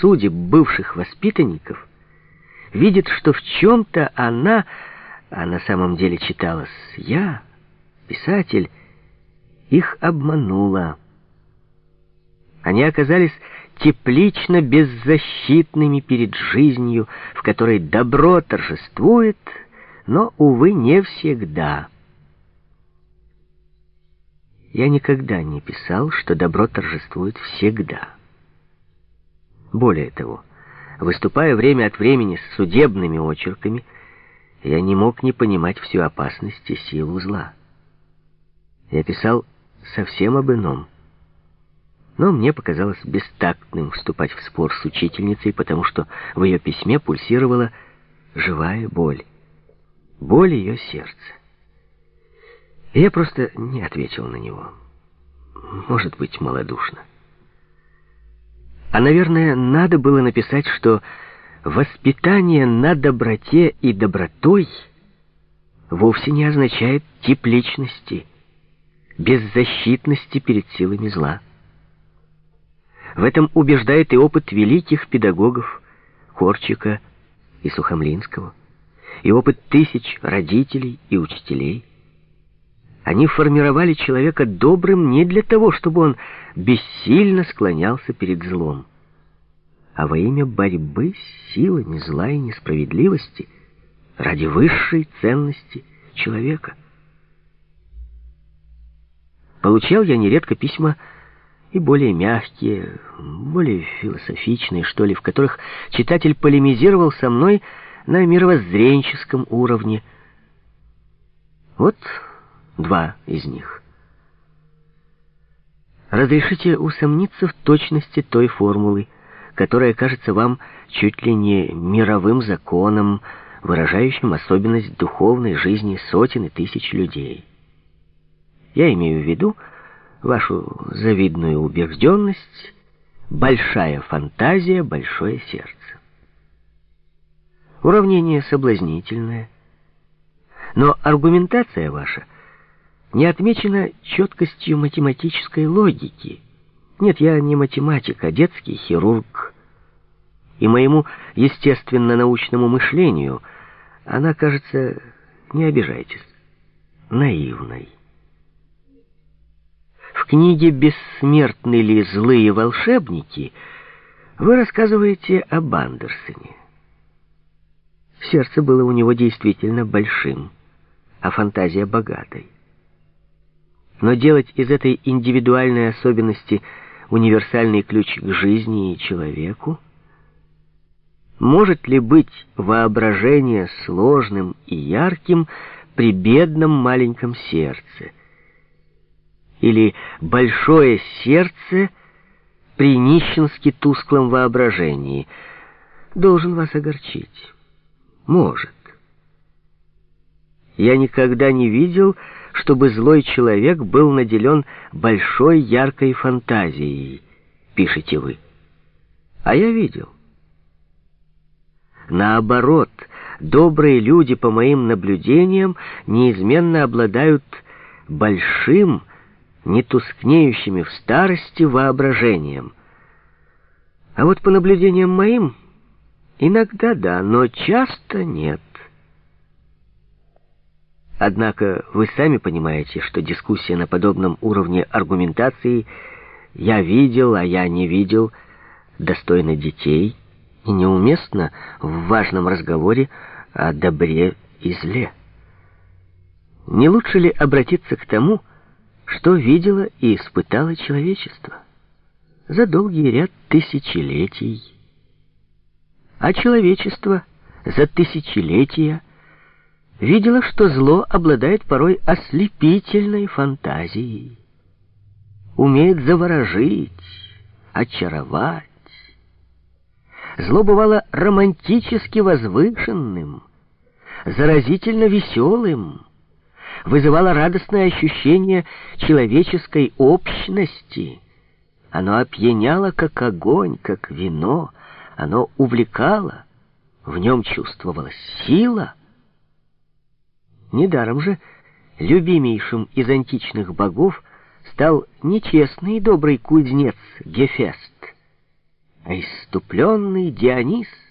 судеб бывших воспитанников, видит, что в чем-то она, а на самом деле читалась я, писатель, их обманула. Они оказались теплично беззащитными перед жизнью, в которой добро торжествует, но, увы, не всегда. Я никогда не писал, что добро торжествует всегда. Более того, выступая время от времени с судебными очерками, я не мог не понимать всю опасность и силу зла. Я писал совсем об ином. Но мне показалось бестактным вступать в спор с учительницей, потому что в ее письме пульсировала живая боль. Боль ее сердца. И я просто не ответил на него. Может быть, малодушно. А, наверное, надо было написать, что воспитание на доброте и добротой вовсе не означает тип личности, беззащитности перед силами зла. В этом убеждает и опыт великих педагогов Корчика и Сухомлинского, и опыт тысяч родителей и учителей. Они формировали человека добрым не для того, чтобы он бессильно склонялся перед злом, а во имя борьбы с силами зла и несправедливости ради высшей ценности человека. Получал я нередко письма и более мягкие, более философичные, что ли, в которых читатель полемизировал со мной на мировоззренческом уровне. Вот два из них. Разрешите усомниться в точности той формулы, которая кажется вам чуть ли не мировым законом, выражающим особенность духовной жизни сотен и тысяч людей. Я имею в виду, вашу завидную убежденность, большая фантазия, большое сердце. Уравнение соблазнительное, но аргументация ваша не отмечена четкостью математической логики. Нет, я не математик, а детский хирург. И моему естественно-научному мышлению она кажется, не обижайтесь, наивной. В книге «Бессмертны ли злые волшебники» вы рассказываете об Андерсоне. Сердце было у него действительно большим, а фантазия богатой. Но делать из этой индивидуальной особенности универсальный ключ к жизни и человеку? Может ли быть воображение сложным и ярким при бедном маленьком сердце? или большое сердце при нищенски тусклом воображении, должен вас огорчить. Может. Я никогда не видел, чтобы злой человек был наделен большой яркой фантазией, пишете вы. А я видел. Наоборот, добрые люди, по моим наблюдениям, неизменно обладают большим, не тускнеющими в старости воображением. А вот по наблюдениям моим, иногда да, но часто нет. Однако вы сами понимаете, что дискуссия на подобном уровне аргументации «я видел, а я не видел» достойна детей и неуместна в важном разговоре о добре и зле. Не лучше ли обратиться к тому, что видело и испытало человечество за долгий ряд тысячелетий. А человечество за тысячелетия видело, что зло обладает порой ослепительной фантазией, умеет заворожить, очаровать. Зло бывало романтически возвышенным, заразительно веселым, вызывало радостное ощущение человеческой общности. Оно опьяняло, как огонь, как вино. Оно увлекало, в нем чувствовалась сила. Недаром же любимейшим из античных богов стал нечестный и добрый кузнец Гефест. а иступленный Дионис —